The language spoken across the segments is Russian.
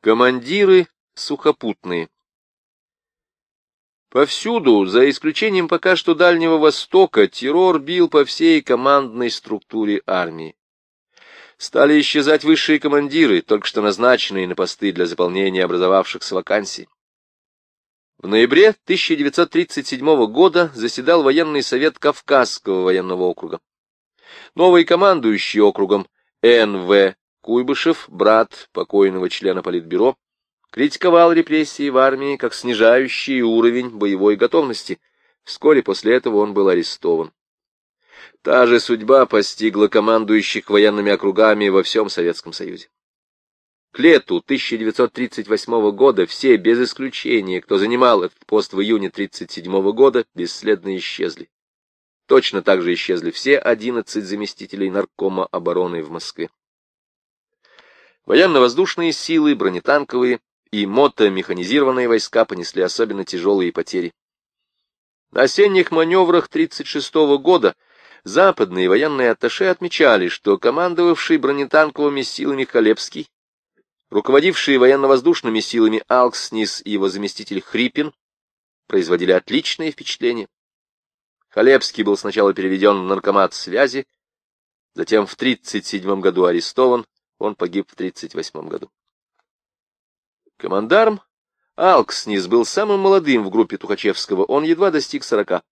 Командиры сухопутные. Повсюду, за исключением пока что Дальнего Востока, террор бил по всей командной структуре армии. Стали исчезать высшие командиры, только что назначенные на посты для заполнения образовавшихся вакансий. В ноябре 1937 года заседал военный совет Кавказского военного округа. Новый командующий округом Н.В. Куйбышев, брат покойного члена Политбюро, критиковал репрессии в армии как снижающий уровень боевой готовности. Вскоре после этого он был арестован. Та же судьба постигла командующих военными округами во всем Советском Союзе. К лету 1938 года все, без исключения, кто занимал этот пост в июне 1937 года, бесследно исчезли. Точно так же исчезли все 11 заместителей наркома обороны в Москве. Военно-воздушные силы, бронетанковые и мотомеханизированные войска понесли особенно тяжелые потери. На осенних маневрах 1936 года западные военные атташе отмечали, что командовавший бронетанковыми силами Халепский, руководивший военно-воздушными силами Алкснис и его заместитель Хрипин производили отличное впечатление. Халепский был сначала переведен в наркомат связи, затем в 1937 году арестован, он погиб в 1938 году. Командарм Алкснис был самым молодым в группе Тухачевского, он едва достиг сорока.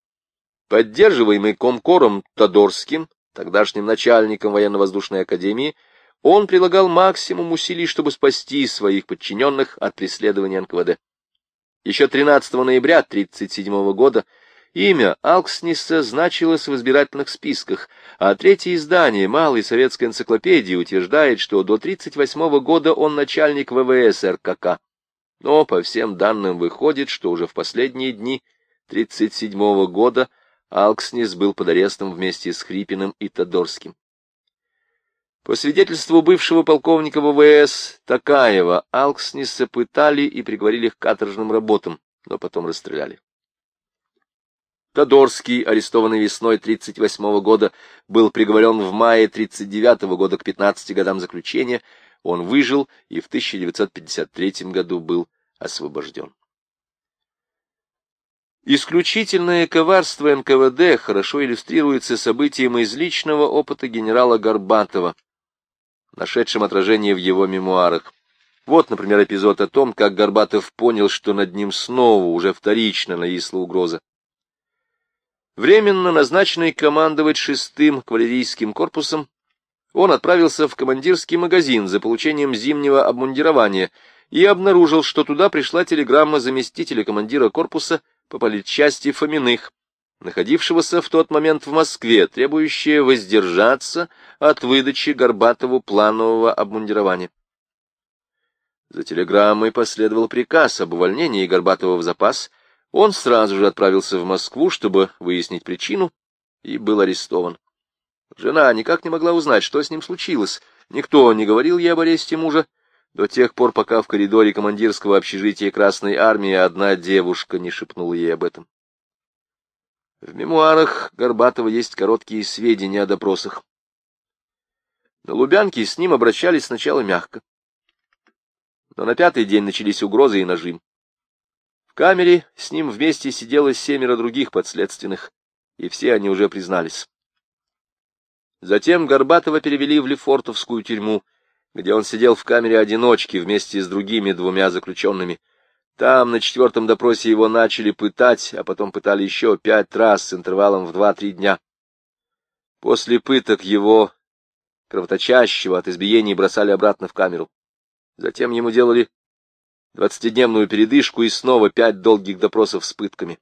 Поддерживаемый Комкором Тодорским, тогдашним начальником военно-воздушной академии, он прилагал максимум усилий, чтобы спасти своих подчиненных от преследования НКВД. Еще 13 ноября 1937 года Имя Алкснисса значилось в избирательных списках, а третье издание Малой советской энциклопедии утверждает, что до 1938 года он начальник ВВС РКК. Но по всем данным выходит, что уже в последние дни 1937 года Алкснис был под арестом вместе с Хрипиным и Тодорским. По свидетельству бывшего полковника ВВС Такаева, Алкснисса пытали и приговорили к каторжным работам, но потом расстреляли. Тодорский, арестованный весной 1938 года, был приговорен в мае 1939 года к 15 годам заключения. Он выжил и в 1953 году был освобожден. Исключительное коварство НКВД хорошо иллюстрируется событием из личного опыта генерала Горбатова, нашедшим отражение в его мемуарах. Вот, например, эпизод о том, как Горбатов понял, что над ним снова, уже вторично, нависла угроза. Временно назначенный командовать шестым кавалерийским корпусом, он отправился в командирский магазин за получением зимнего обмундирования и обнаружил, что туда пришла телеграмма заместителя командира корпуса по политчасти Фоминых, находившегося в тот момент в Москве, требующая воздержаться от выдачи Горбатову планового обмундирования. За телеграммой последовал приказ об увольнении Горбатова в запас он сразу же отправился в Москву, чтобы выяснить причину, и был арестован. Жена никак не могла узнать, что с ним случилось. Никто не говорил ей об аресте мужа, до тех пор, пока в коридоре командирского общежития Красной Армии одна девушка не шепнула ей об этом. В мемуарах Горбатова есть короткие сведения о допросах. На Лубянке с ним обращались сначала мягко. Но на пятый день начались угрозы и нажим камере с ним вместе сидело семеро других подследственных, и все они уже признались. Затем Горбатова перевели в Лефортовскую тюрьму, где он сидел в камере одиночки вместе с другими двумя заключенными. Там на четвертом допросе его начали пытать, а потом пытали еще пять раз с интервалом в два-три дня. После пыток его, кровоточащего от избиений, бросали обратно в камеру. Затем ему делали двадцатидневную передышку и снова пять долгих допросов с пытками.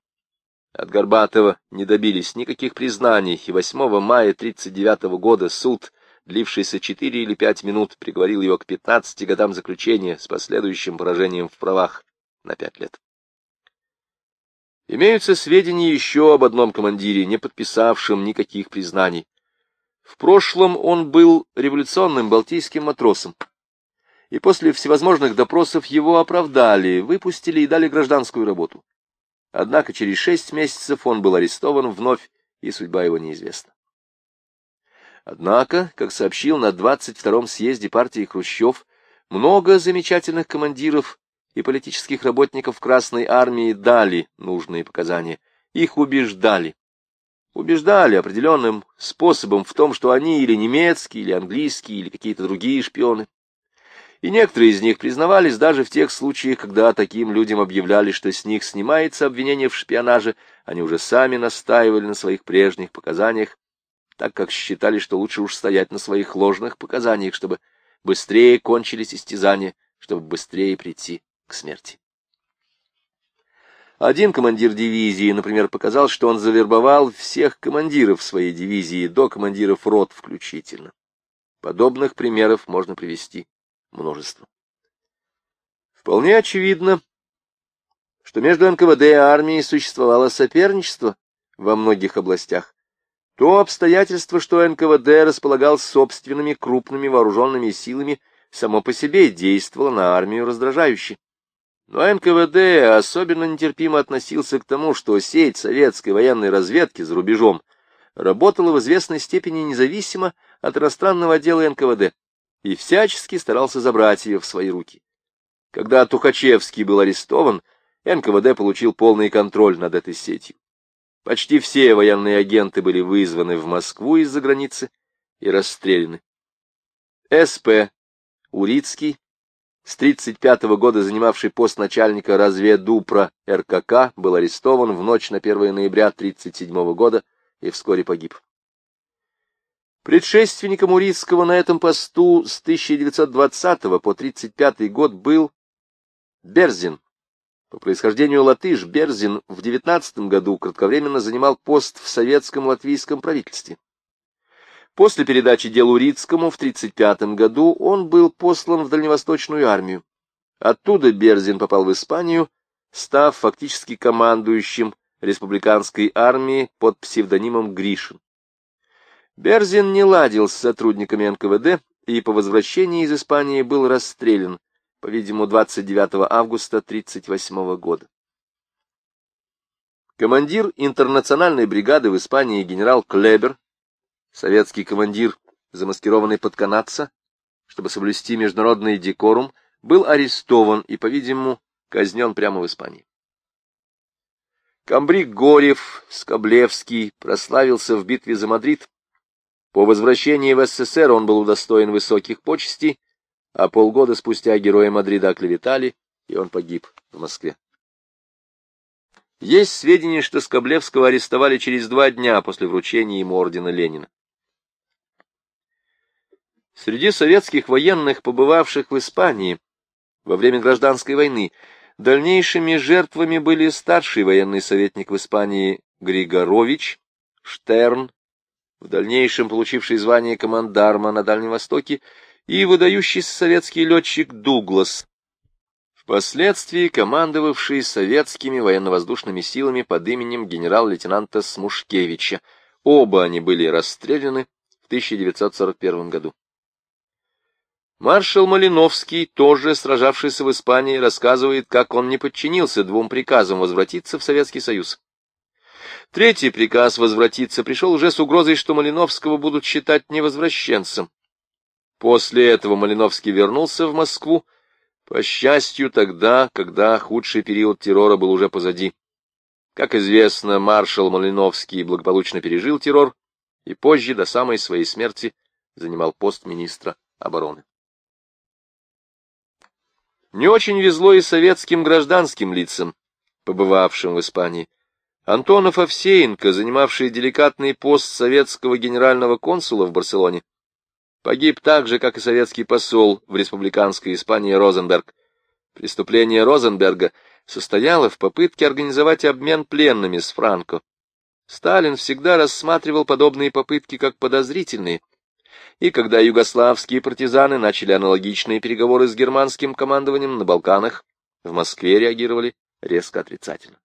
От Горбатова не добились никаких признаний, и 8 мая 1939 года суд, длившийся четыре или пять минут, приговорил его к 15 годам заключения с последующим поражением в правах на пять лет. Имеются сведения еще об одном командире, не подписавшем никаких признаний. В прошлом он был революционным балтийским матросом и после всевозможных допросов его оправдали, выпустили и дали гражданскую работу. Однако через шесть месяцев он был арестован вновь, и судьба его неизвестна. Однако, как сообщил на 22-м съезде партии Хрущев, Много замечательных командиров и политических работников Красной Армии дали нужные показания. Их убеждали. Убеждали определенным способом в том, что они или немецкие, или английские, или какие-то другие шпионы. И некоторые из них признавались даже в тех случаях, когда таким людям объявляли, что с них снимается обвинение в шпионаже, они уже сами настаивали на своих прежних показаниях, так как считали, что лучше уж стоять на своих ложных показаниях, чтобы быстрее кончились истязания, чтобы быстрее прийти к смерти. Один командир дивизии, например, показал, что он завербовал всех командиров своей дивизии, до командиров рот включительно. Подобных примеров можно привести множество. Вполне очевидно, что между НКВД и армией существовало соперничество во многих областях. То обстоятельство, что НКВД располагал собственными крупными вооруженными силами, само по себе действовало на армию раздражающе. Но НКВД особенно нетерпимо относился к тому, что сеть советской военной разведки за рубежом работала в известной степени независимо от иностранного отдела НКВД и всячески старался забрать ее в свои руки. Когда Тухачевский был арестован, НКВД получил полный контроль над этой сетью. Почти все военные агенты были вызваны в Москву из-за границы и расстреляны. СП Урицкий, с 1935 года занимавший пост начальника разведупра РКК, был арестован в ночь на 1 ноября 1937 года и вскоре погиб. Предшественником Урицкого на этом посту с 1920 по 1935 год был Берзин, по происхождению латыш Берзин в 19 году кратковременно занимал пост в советском латвийском правительстве. После передачи дел Урицкому в 1935 году он был послан в Дальневосточную армию. Оттуда Берзин попал в Испанию, став фактически командующим республиканской армией под псевдонимом Гришин. Берзин не ладил с сотрудниками НКВД и по возвращении из Испании был расстрелян, по-видимому, 29 августа 1938 года. Командир интернациональной бригады в Испании генерал Клебер, советский командир, замаскированный под канадца, чтобы соблюсти международный декорум, был арестован и, по-видимому, казнен прямо в Испании. Камбрик Горев, Скоблевский прославился в битве за Мадрид. По возвращении в СССР он был удостоен высоких почестей, а полгода спустя героя Мадрида оклеветали, и он погиб в Москве. Есть сведения, что Скоблевского арестовали через два дня после вручения ему ордена Ленина. Среди советских военных, побывавших в Испании во время гражданской войны, дальнейшими жертвами были старший военный советник в Испании Григорович, Штерн, в дальнейшем получивший звание командарма на Дальнем Востоке, и выдающийся советский летчик Дуглас, впоследствии командовавший советскими военно-воздушными силами под именем генерал-лейтенанта Смушкевича. Оба они были расстреляны в 1941 году. Маршал Малиновский, тоже сражавшийся в Испании, рассказывает, как он не подчинился двум приказам возвратиться в Советский Союз. Третий приказ возвратиться пришел уже с угрозой, что Малиновского будут считать невозвращенцем. После этого Малиновский вернулся в Москву, по счастью, тогда, когда худший период террора был уже позади. Как известно, маршал Малиновский благополучно пережил террор и позже, до самой своей смерти, занимал пост министра обороны. Не очень везло и советским гражданским лицам, побывавшим в Испании. Антонов Овсеенко, занимавший деликатный пост советского генерального консула в Барселоне, Погиб так же, как и советский посол в республиканской Испании Розенберг. Преступление Розенберга состояло в попытке организовать обмен пленными с Франко. Сталин всегда рассматривал подобные попытки как подозрительные, и когда югославские партизаны начали аналогичные переговоры с германским командованием на Балканах, в Москве реагировали резко отрицательно.